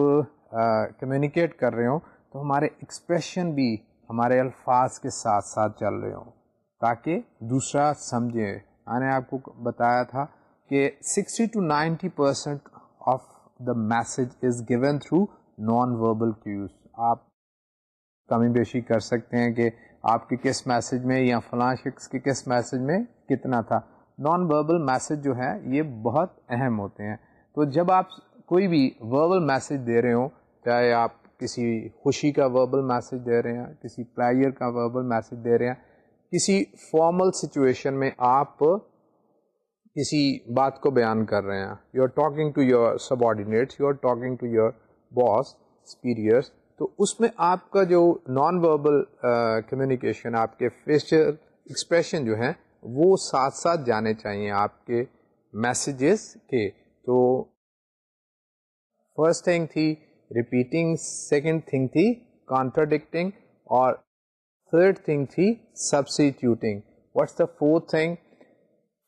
کمیونیکیٹ کر رہے ہوں تو ہمارے ایکسپریشن بھی ہمارے الفاظ کے ساتھ ساتھ چل رہے ہوں تاکہ دوسرا سمجھے میں نے آپ کو بتایا تھا کہ sixty to ninety percent of the message is given through non verbal cues آپ کمی بیشی کر سکتے ہیں کہ آپ کے کس میسج میں یا فلاں شخص کے کس میسج میں کتنا تھا نان وربل میسج جو ہے یہ بہت اہم ہوتے ہیں تو جب آپ کوئی بھی وربل میسج دے رہے ہوں چاہے آپ کسی خوشی کا وربل میسج دے رہے ہیں کسی پلائر کا وربل میسج دے رہے ہیں کسی فارمل سچویشن میں آپ کسی بات کو بیان کر رہے ہیں you are talking to your subordinates you are talking to your boss ایکسپیریئرس تو اس میں آپ کا جو نان وربل کمیونیکیشن آپ کے فیشیل ایکسپریشن جو ہیں وہ ساتھ ساتھ جانے چاہیے آپ کے میسیجز کے تو فرسٹ تھنگ تھی ریپیٹنگ سیکنڈ تھنگ تھی کانٹراڈکٹنگ اور تھرڈ تھنگ تھی substituting what's the fourth thing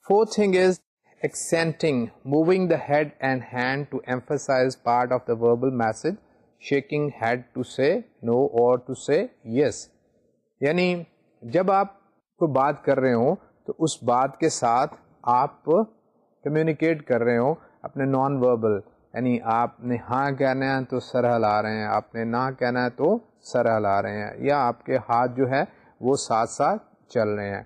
fourth thing is accenting moving the head and hand to emphasize part of the verbal message shaking head to say no اور to say yes یعنی جب آپ کو بات کر رہے ہوں تو اس بات کے ساتھ آپ کمیونیکیٹ کر رہے ہوں اپنے نان وربل یعنی آپ نے ہاں کہنا ہے تو سر ہلا رہے ہیں آپ نے نہ کہنا ہے تو سر ہلا رہے ہیں یا آپ کے ہاتھ جو ہے وہ ساتھ ساتھ چل رہے ہیں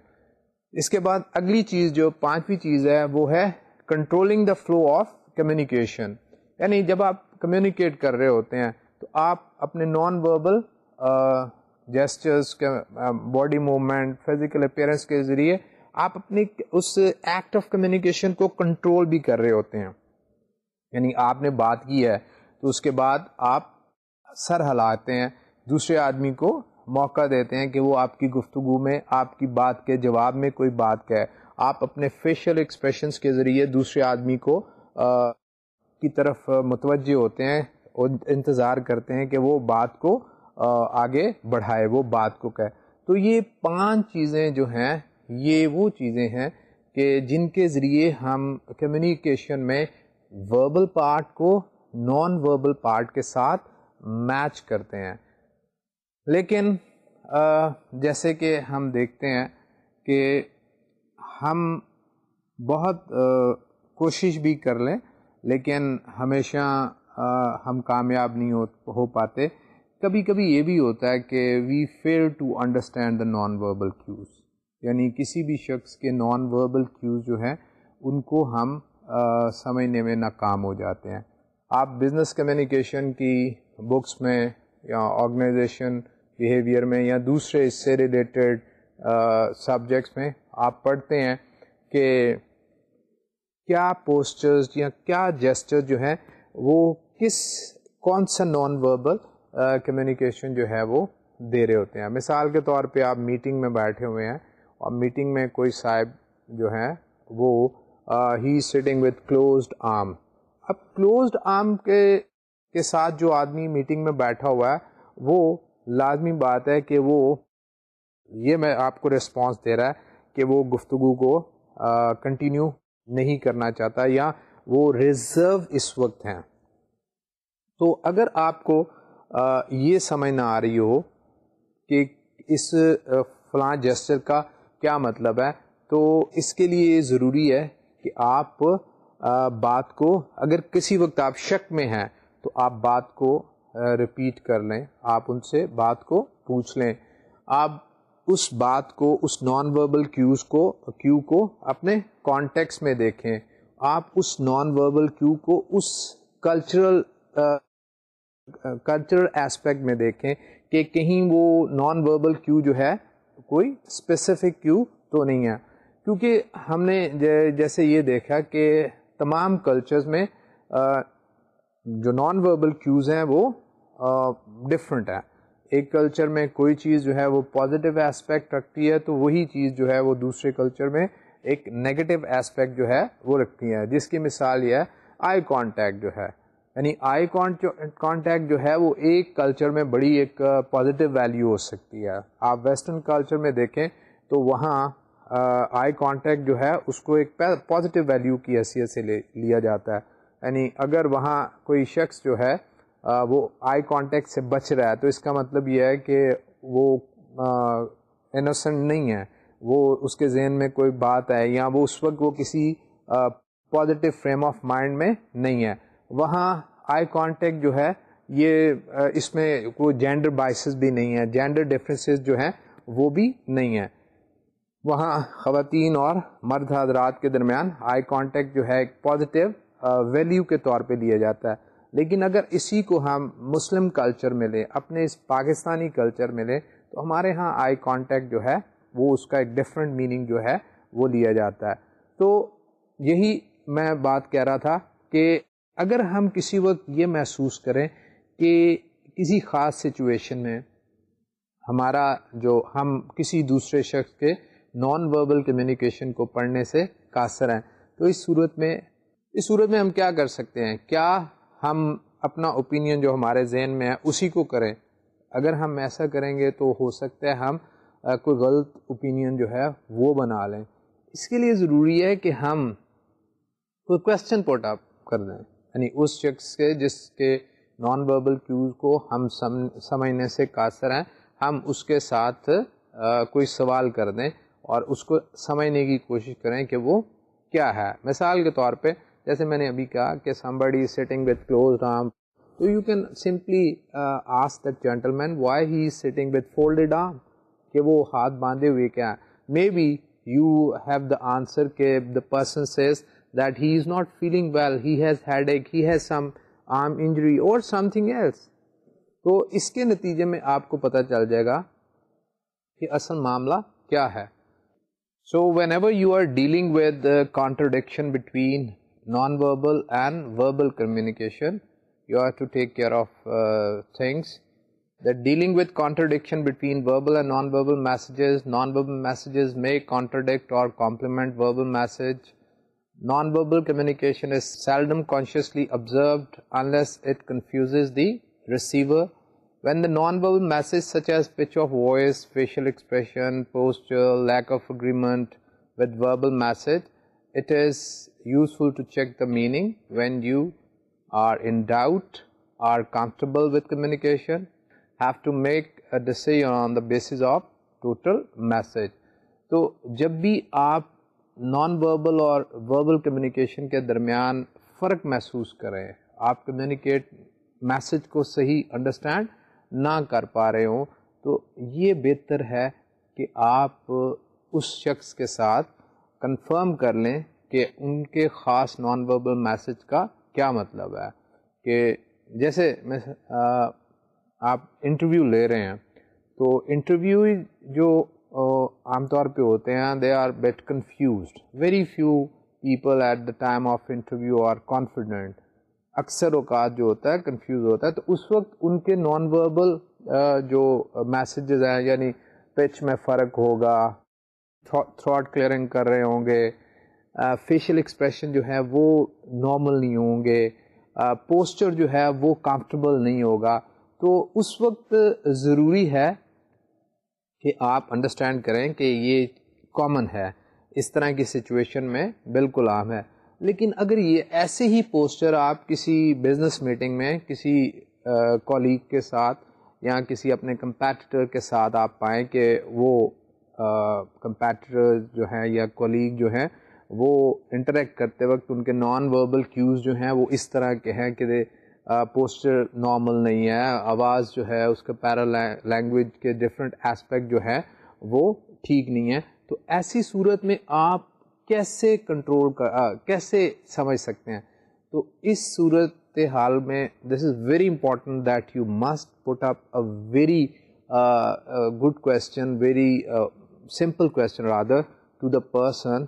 اس کے بعد اگلی چیز جو پانچویں چیز ہے وہ ہے controlling the flow of communication یعنی جب آپ کمیونیکیٹ کر رہے ہوتے ہیں تو آپ اپنے non verbal gestures body movement physical appearance کے ذریعے آپ اپنی اس ایکٹ آف کمیونیکیشن کو کنٹرول بھی کر رہے ہوتے ہیں یعنی آپ نے بات کی ہے تو اس کے بعد آپ سر ہلاتے ہیں دوسرے آدمی کو موقع دیتے ہیں کہ وہ آپ کی گفتگو میں آپ کی بات کے جواب میں کوئی بات کہے آپ اپنے فیشیل ایکسپریشنس کے ذریعے دوسرے آدمی کو کی طرف متوجہ ہوتے ہیں اور انتظار کرتے ہیں کہ وہ بات کو آگے بڑھائے وہ بات کو کہے تو یہ پانچ چیزیں جو ہیں یہ وہ چیزیں ہیں کہ جن کے ذریعے ہم کمیونیکیشن میں وربل پارٹ کو نان وربل پارٹ کے ساتھ میچ کرتے ہیں لیکن جیسے کہ ہم دیکھتے ہیں کہ ہم بہت کوشش بھی کر لیں لیکن ہمیشہ ہم کامیاب نہیں ہو پاتے کبھی کبھی یہ بھی ہوتا ہے کہ we fail to understand the non verbal cues یعنی کسی بھی شخص کے نان وربل کیوز جو ہیں ان کو ہم سمجھنے میں ناکام ہو جاتے ہیں آپ بزنس کمیونیکیشن کی بکس میں یا آرگنائزیشن بیہیویئر میں یا دوسرے اس سے ریلیٹڈ سبجیکٹس میں آپ پڑھتے ہیں کہ کیا پوسچرز یا کیا جیسچر جو ہیں وہ کس کون سا نان وربل کمیونیکیشن جو ہے وہ دے رہے ہوتے ہیں مثال کے طور پہ آپ میٹنگ میں بیٹھے ہوئے ہیں اور میٹنگ میں کوئی صاحب جو ہیں وہ ہی سٹنگ وتھ کلوزڈ آم اب کلوزڈ آم کے ساتھ جو آدمی میٹنگ میں بیٹھا ہوا ہے وہ لازمی بات ہے کہ وہ یہ میں آپ کو رسپانس دے رہا ہے کہ وہ گفتگو کو کنٹینیو نہیں کرنا چاہتا یا وہ ریزرو اس وقت ہیں تو اگر آپ کو یہ سمجھ نہ آ رہی ہو کہ اس فلاں جسچر کا کیا مطلب ہے تو اس کے لیے ضروری ہے کہ آپ بات کو اگر کسی وقت آپ شک میں ہیں تو آپ بات کو رپیٹ کر لیں آپ ان سے بات کو پوچھ لیں آپ اس بات کو اس نان وربل کیوز کو کیو کو اپنے کانٹیکس میں دیکھیں آپ اس نان وربل کیو کو اس کلچرل کلچرل اسپیکٹ میں دیکھیں کہ کہیں وہ نان وربل کیو جو ہے کوئی اسپیسیفک کیو تو نہیں ہے کیونکہ ہم نے جیسے یہ دیکھا کہ تمام کلچرز میں جو نان وربل کیوز ہیں وہ ڈفرینٹ ہیں ایک کلچر میں کوئی چیز جو ہے وہ پازیٹیو ایسپیکٹ رکھتی ہے تو وہی چیز جو ہے وہ دوسرے کلچر میں ایک نگیٹو اسپیکٹ جو ہے وہ رکھتی ہیں جس کی مثال یہ ہے آئی کانٹیکٹ جو ہے یعنی آئی کانٹیکٹ جو ہے وہ ایک کلچر میں بڑی ایک پازیٹیو ویلیو ہو سکتی ہے آپ ویسٹرن کلچر میں دیکھیں تو وہاں آئی کانٹیکٹ جو ہے اس کو ایک پازیٹیو ویلیو کی حیثیت سے لیا جاتا ہے یعنی اگر وہاں کوئی شخص جو ہے وہ آئی کانٹیکٹ سے بچ رہا ہے تو اس کا مطلب یہ ہے کہ وہ انوسنٹ نہیں ہے وہ اس کے ذہن میں کوئی بات ہے یا وہ اس وقت وہ کسی پازیٹیو فریم آف مائنڈ میں نہیں ہے وہاں آئی کانٹیکٹ جو ہے یہ اس میں کوئی جینڈر بائسز بھی نہیں ہے جینڈر ڈفرینسز جو ہیں وہ بھی نہیں ہیں وہاں خواتین اور مرد حضرات کے درمیان آئی کانٹیکٹ جو ہے ایک پازیٹیو ویلیو کے طور پہ لیا جاتا ہے لیکن اگر اسی کو ہم مسلم کلچر میں لیں اپنے اس پاکستانی کلچر میں لیں تو ہمارے ہاں آئی کانٹیکٹ جو ہے وہ اس کا ایک ڈفرینٹ میننگ جو ہے وہ لیا جاتا ہے تو یہی میں بات کہہ رہا تھا کہ اگر ہم کسی وقت یہ محسوس کریں کہ کسی خاص سچویشن میں ہمارا جو ہم کسی دوسرے شخص کے نان وربل کمیونیکیشن کو پڑھنے سے قاصر ہیں تو اس صورت میں اس صورت میں ہم کیا کر سکتے ہیں کیا ہم اپنا اوپینین جو ہمارے ذہن میں ہے اسی کو کریں اگر ہم ایسا کریں گے تو ہو سکتا ہے ہم کوئی غلط اوپینین جو ہے وہ بنا لیں اس کے لیے ضروری ہے کہ ہم کوئی کوشچن پوٹ اپ کر دیں یعنی اس شخص کے جس کے نان وربل کیوز کو ہم سمجھنے سے قاصر ہیں ہم اس کے ساتھ کوئی سوال کر دیں اور اس کو سمجھنے کی کوشش کریں کہ وہ کیا ہے مثال کے طور پہ جیسے میں نے ابھی کہا کہ وتھ تو you can simply ask that gentleman why he is sitting with folded arm کہ وہ ہاتھ باندھے ہوئے کیا ہے may be you have the answer کہ the person says that he is not feeling well he has had ایک has some arm injury اور سم تھنگ ایلس تو اس کے نتیجے میں آپ کو پتہ چل جائے گا کہ اصل معاملہ کیا ہے so whenever you are dealing with contradiction between non-verbal and verbal communication. You have to take care of uh, things that dealing with contradiction between verbal and non-verbal messages. Non-verbal messages may contradict or complement verbal message. Non-verbal communication is seldom consciously observed unless it confuses the receiver. When the non-verbal message such as pitch of voice, facial expression, posture, lack of agreement with verbal message, it is useful to check the meaning when you are in doubt are comfortable with communication have to make a decision on the basis of total message تو جب بھی آپ non verbal اور verbal communication کے درمیان فرق محسوس کریں آپ کمیونیکیٹ میسیج کو صحیح انڈرسٹینڈ نہ کر پا رہے ہوں تو یہ بہتر ہے کہ آپ اس شخص کے ساتھ کنفرم کر لیں کہ ان کے خاص نان وربل میسج کا کیا مطلب ہے کہ جیسے میں آپ انٹرویو لے رہے ہیں تو انٹرویو جو عام طور پہ ہوتے ہیں they are bit confused very few people at the time of interview are confident اکثر اوقات جو ہوتا ہے کنفیوز ہوتا ہے تو اس وقت ان کے نان وربل جو میسیجز ہیں یعنی پچ میں فرق ہوگا تھراٹ کلیئرنگ کر رہے ہوں گے فیشیل ایکسپریشن جو ہے وہ نارمل نہیں ہوں گے پوسچر جو ہے وہ کمفرٹیبل نہیں ہوگا تو اس وقت ضروری ہے کہ آپ انڈرسٹینڈ کریں کہ یہ کامن ہے اس طرح کی سچویشن میں بالکل عام ہے لیکن اگر یہ ایسے ہی پوسچر آپ کسی بزنس میٹنگ میں کسی کولیگ کے ساتھ یا کسی اپنے کمپیٹیٹر کے ساتھ آپ پائیں کہ وہ کمپیٹیٹر جو ہیں یا کولیگ جو ہیں وہ انٹریکٹ کرتے وقت ان کے نان وربل کیوز جو ہیں وہ اس طرح کے ہیں کہ پوسچر نارمل نہیں ہے آواز جو ہے اس کا پیرا لینگویج کے ڈفرینٹ اسپیکٹ جو ہے وہ ٹھیک نہیں ہے تو ایسی صورت میں آپ کیسے کنٹرول کر کیسے سمجھ سکتے ہیں تو اس صورت حال میں this is very important that you must put up a very good question very simple question rather to the person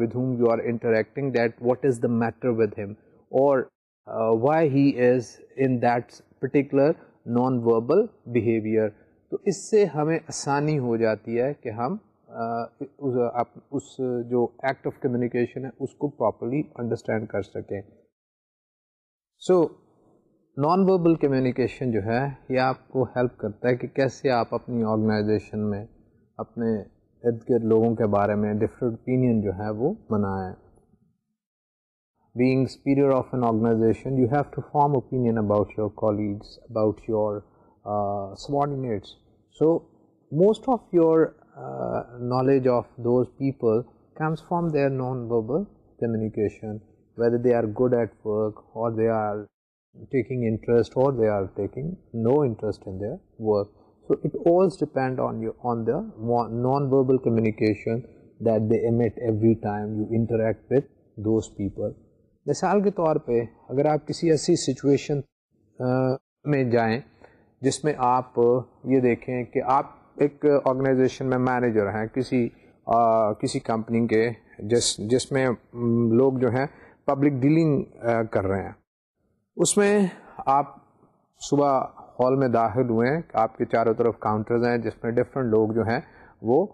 with whom you are interacting that what is the matter with him or why he is in that particular non verbal behaviour تو اس سے ہمیں آسانی ہو جاتی ہے کہ ہم uh, اس جو ایکٹ آف کمیونیکیشن ہے اس کو پراپرلی انڈرسٹینڈ کر سکیں سو نان وربل کمیونیکیشن جو ہے یہ آپ کو ہیلپ کرتا ہے کہ کیسے آپ اپنی آرگنائزیشن میں اپنے ارد گرد لوگوں کے بارے میں ڈفرینٹ اوپینین جو ہے وہ بنائیں being superior of an organization you have to form opinion about your colleagues about your subordinates so most of your knowledge of those people comes from their non verbal communication whether they are good at work or they are taking interest or they are taking no interest in their work so it also depend on you on the non verbal communication that they emit every time you interact with those people مثال کے طور پہ اگر آپ کسی ایسی situation میں جائیں جس میں آپ یہ دیکھیں کہ آپ ایک آرگنائزیشن میں مینیجر ہیں کسی کسی کمپنی کے جس جس میں لوگ جو ہیں پبلک ڈیلنگ کر رہے ہیں اس میں آپ صبح ہال میں داخل ہوئے ہیں آپ کے چاروں طرف کاؤنٹرز ہیں جس میں ڈفرینٹ لوگ جو ہیں وہ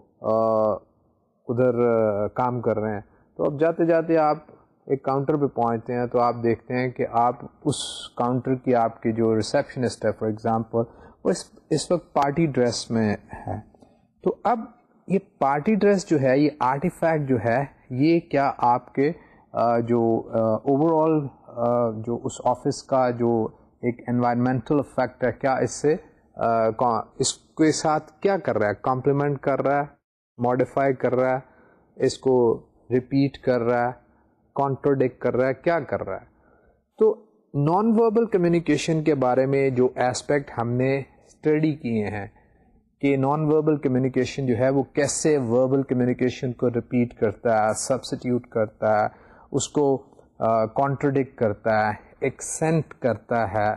ادھر کام کر رہے ہیں تو اب جاتے جاتے آپ ایک کاؤنٹر پہ پہنچتے ہیں تو آپ دیکھتے ہیں کہ آپ اس کاؤنٹر کی آپ کی جو ریسیپشنسٹ ہے فار ایگزامپل وہ اس اس وقت پارٹی ڈریس میں ہے تو اب یہ پارٹی ڈریس جو ہے یہ آرٹیفیکٹ جو ہے یہ کیا آپ کے جو اوور آل جو اس آفس کا جو ایک انوائرمنٹل افیکٹ ہے کیا اس سے اس کے ساتھ کیا کر رہا ہے کمپلیمنٹ کر رہا ہے ماڈیفائی کر رہا ہے اس کو ریپیٹ کر رہا ہے کانٹروڈکٹ کر رہا ہے کیا کر رہا ہے تو نان وربل کمیونیکیشن کے بارے میں جو اسپیکٹ ہم نے اسٹڈی کیے ہیں کہ نان وربل کمیونیکیشن جو ہے وہ کیسے وربل کمیونیکیشن کو ریپیٹ کرتا ہے سبسٹیوٹ کرتا ہے اس کو کانٹروڈکٹ کرتا ہے ایکسینٹ کرتا ہے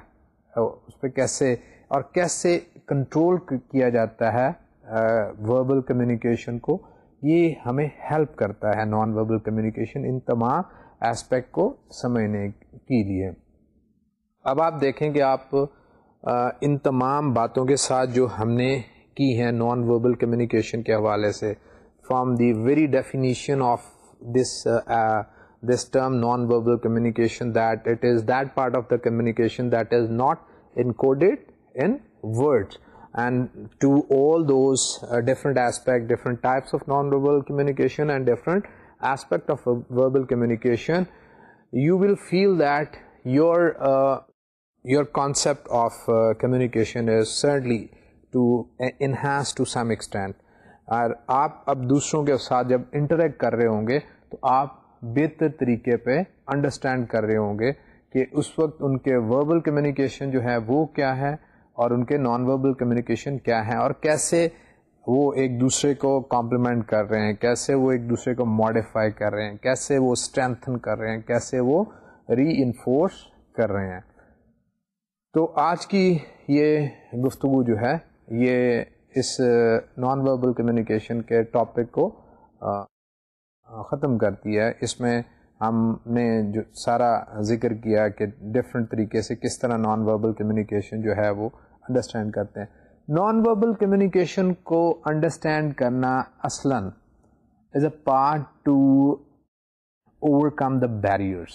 اس پہ کیسے اور کیسے کنٹرول کیا جاتا ہے وربل کمیونیکیشن کو یہ ہمیں ہیلپ کرتا ہے نان وربل کمیونیکیشن ان تمام اسپیکٹ کو سمجھنے کے لیے اب آپ دیکھیں کہ آپ ان تمام باتوں کے ساتھ جو ہم نے کی ہیں نان وربل کمیونیکیشن کے حوالے سے from the very definition of this this term non verbal communication that it is that part of the communication that is not encoded in word and to all those different aspect different types of non verbal communication and different aspect of verbal communication you will feel that your your concept of communication is certainly enhanced to some extent اور آپ اب دوسروں کے ساتھ جب interact کر رہے ہوں گے تو آپ بہتر طریقے پہ انڈرسٹینڈ کر رہے ہوں گے کہ اس وقت ان کے وربل کمیونیکیشن جو ہے وہ کیا ہے اور ان کے نان وربل کمیونیکیشن کیا ہیں اور کیسے وہ ایک دوسرے کو کمپلیمنٹ کر رہے ہیں کیسے وہ ایک دوسرے کو ماڈیفائی کر رہے ہیں کیسے وہ اسٹرینتھن کر رہے ہیں کیسے وہ ری انفورس کر رہے ہیں تو آج کی یہ گفتگو جو ہے یہ اس نان وربل کمیونیکیشن کے ٹاپک کو ختم کرتی ہے اس میں ہم نے جو سارا ذکر کیا کہ ڈفرینٹ طریقے سے کس طرح نان وربل کمیونیکیشن جو ہے وہ انڈرسٹینڈ کرتے ہیں نان وربل کمیونیکیشن کو انڈرسٹینڈ کرنا اصلاً is a part to overcome the barriers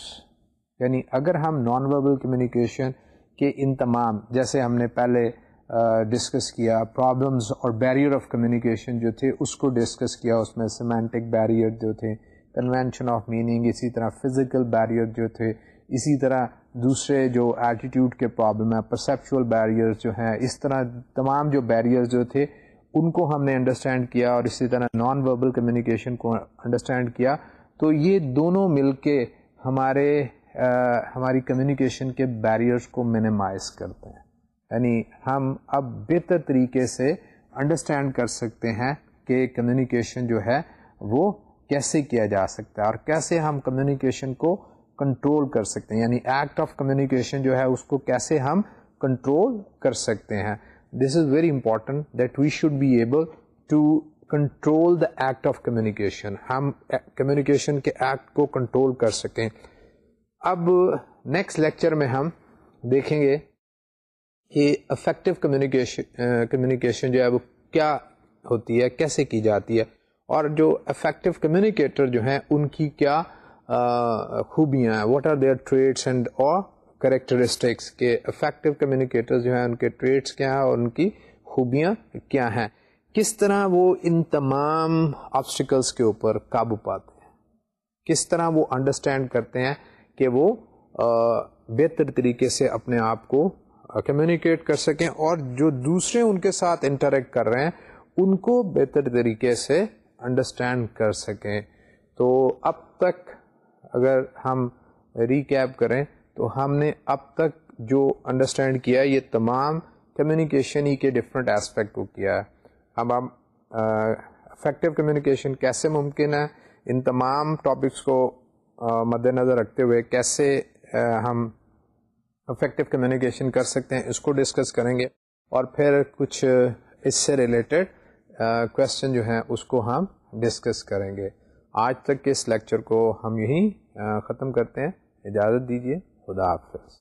یعنی اگر ہم نان وربل کمیونیکیشن کے ان تمام جیسے ہم نے پہلے ڈسکس کیا پرابلمس اور بیریئر آف کمیونیکیشن جو تھے اس کو ڈسکس کیا اس میں سیمینٹک بیریئر جو تھے کنونشن آف میننگ اسی طرح فزیکل بیریئر جو تھے اسی طرح دوسرے جو ایٹیٹیوڈ کے پرابلم ہیں پرسیپچول بیریئرز جو ہیں اس طرح تمام جو بیریئرز جو تھے ان کو ہم نے انڈرسٹینڈ کیا اور اسی طرح نان وربل کمیونیکیشن کو انڈرسٹینڈ کیا تو یہ دونوں مل کے ہمارے ہماری کمیونیکیشن کے بیریئرز کو مینیمائز کرتے ہیں یعنی ہم اب بہتر طریقے سے انڈرسٹینڈ کر سکتے ہیں کہ کمیونیکیشن جو ہے وہ کیسے کیا جا سکتا ہے اور کیسے ہم کمیونیکیشن کو کنٹرول کر سکتے ہیں یعنی ایکٹ آف کمیونیکیشن جو ہے اس کو کیسے ہم کنٹرول کر سکتے ہیں this is very important that we should be able to control the act of communication ہم کمیونیکیشن کے ایکٹ کو کنٹرول کر سکیں اب نیکسٹ لیکچر میں ہم دیکھیں گے کہ افیکٹو کمیونیکیشن کمیونیکیشن جو ہے وہ کیا ہوتی ہے کیسے کی جاتی ہے اور جو افیکٹو کمیونیکیٹر جو ہیں ان کی کیا خوبیاں ہیں what are their traits and or characteristics کے افیکٹو کمیونیکیٹر جو ہیں ان کے ٹریڈس کیا ہیں اور ان کی خوبیاں کیا ہیں کس طرح وہ ان تمام آبسٹیکلس کے اوپر قابو پاتے ہیں کس طرح وہ انڈرسٹینڈ کرتے ہیں کہ وہ بہتر طریقے سے اپنے آپ کو کمیونیکیٹ کر سکیں اور جو دوسرے ان کے ساتھ انٹریکٹ کر رہے ہیں ان کو بہتر طریقے سے انڈرسٹینڈ کر سکیں تو اب تک اگر ہم ریکیپ کریں تو ہم نے اب تک جو انڈرسٹینڈ کیا یہ تمام کمیونیکیشن ہی کے ڈفرینٹ ایسپیکٹ کو کیا ہے اب ہم افیکٹو کمیونیکیشن کیسے ممکن ہے ان تمام ٹاپکس کو مد نظر رکھتے ہوئے کیسے ہم افیکٹو کمیونیکیشن کر سکتے ہیں اس کو ڈسکس کریں گے اور پھر کچھ اس سے ریلیٹڈ کویشچن جو ہیں اس کو ہم ڈسکس کریں گے آج تک کے اس لیکچر کو ہم یہیں ختم کرتے ہیں اجازت دیجیے خدا حافظ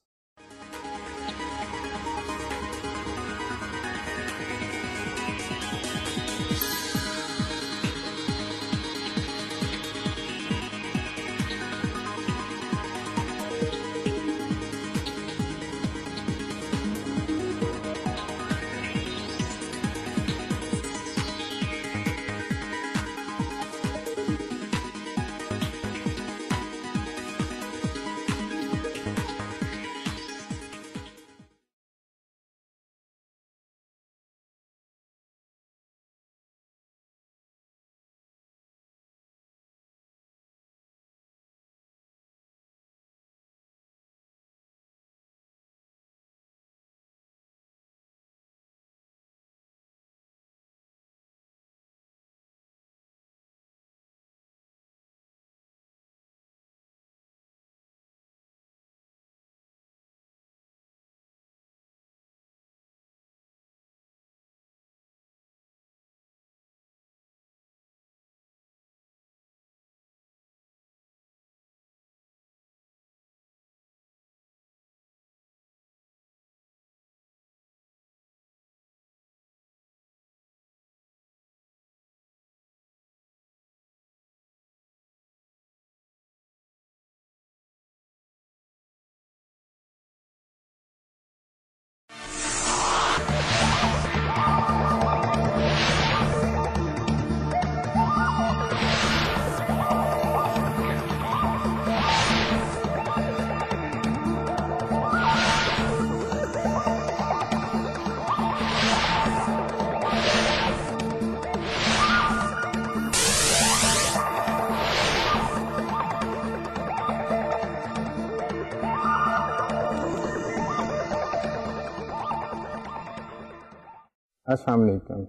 السلام علیکم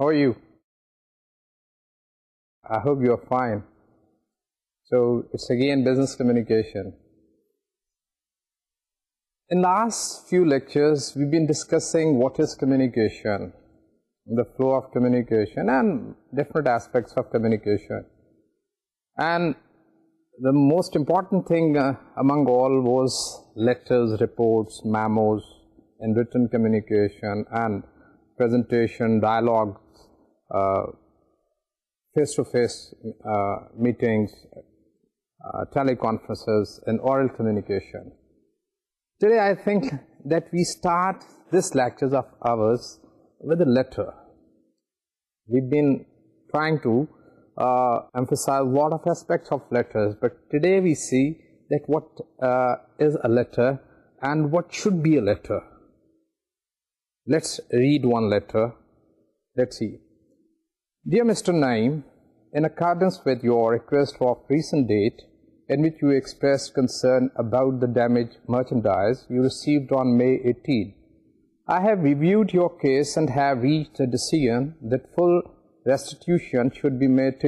how you I hope you are fine so it's again business communication in last few lectures we been discussing what is communication the flow of communication and different aspects of communication and the most important thing among all was lectures reports memos written communication and presentation, dialogue, uh, face-to-face uh, meetings, uh, teleconferences, and oral communication. Today I think that we start this lectures of ours with a letter. We've been trying to emphasize a lot of aspects of letters, but today we see that what is a letter and what should be a letter. Let us read one letter. Let us see. Dear Mr. Naim, in accordance with your request of recent date, in which you expressed concern about the damaged merchandise you received on May 18, I have reviewed your case and have reached a decision that full restitution should be made